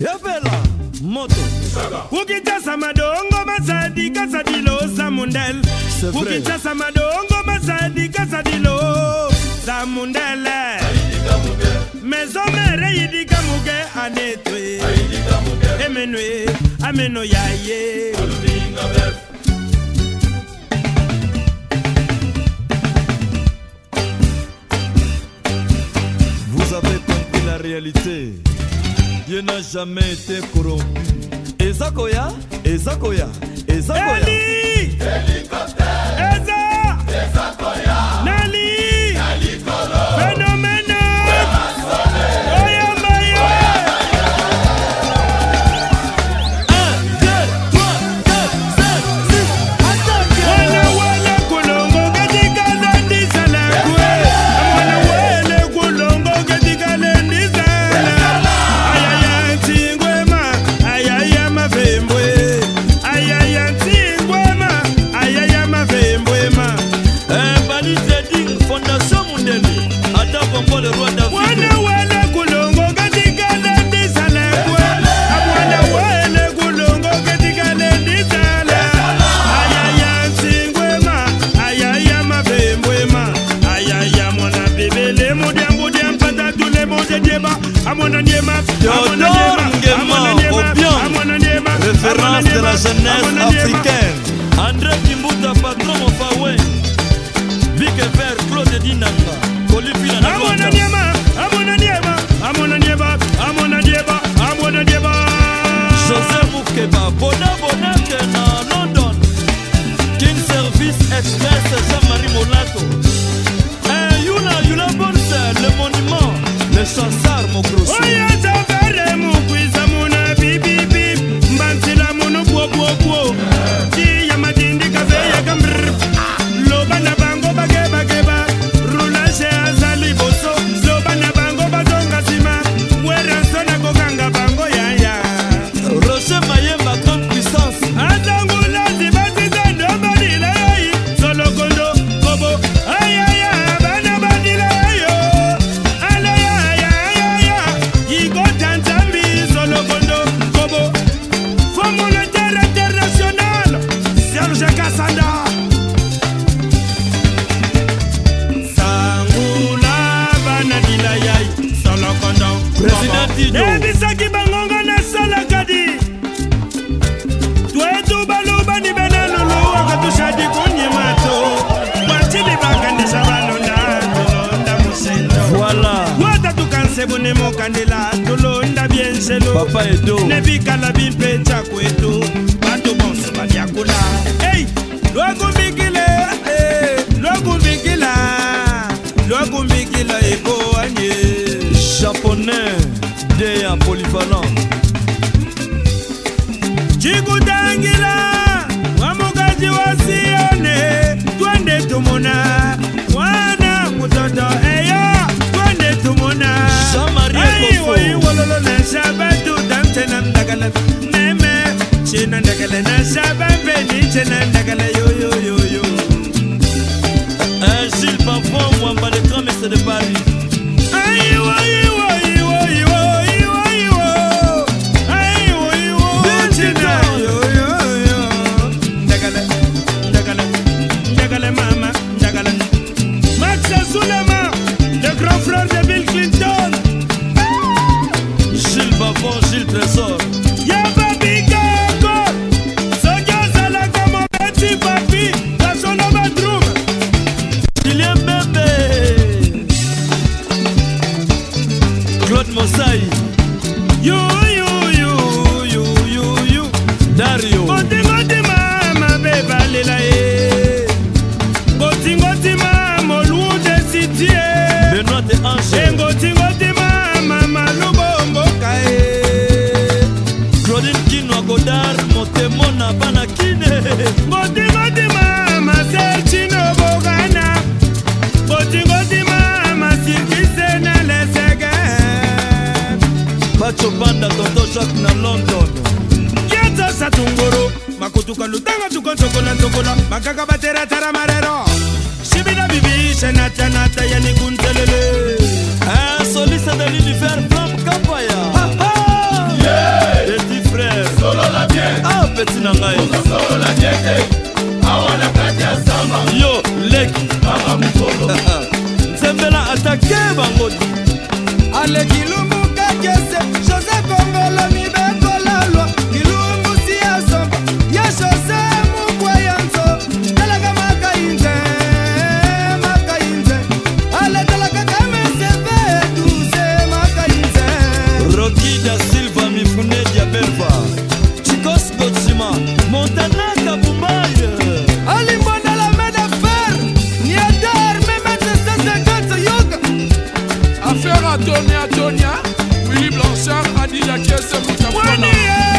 yebela moto ukitasa madongo masadi kasadilo samundel ukitasa madongo masadi kasadilo samundele maison mère yidika muke anetwe emenwe ameno yaye Vous avez compris la réalité. ye n'a jamais été corrompu eza koya eza koya eza koya à mon référence de la jeunesse africaine. André Kimbuta, patron au Vic Claude Dinanga, Colipina, à mon à mon à à mon à mon London, Service Express. sebone mokandela ndolonda bienselo ne bikala bimpecako etu bato bonso babyakula ei lwakumbikile lwakumbikila lwakumbikila eboanye japonais de ya polyvalent jikutangila wamukaji wa sione twende tumona niche na ndagala na saba mbe na tingotima molu desidie engo tingotima mama lubomboka e claudine kino godar motemona bana kine ngotingotima masel chino bogana ngotingotima masikise na lesege bacho banda toto jacke na london yetasa tungoro makotuka lutanga tukonsokola nsokola makaka baterata Atone Atonia Willy Blanchard Adila Kiese Moussa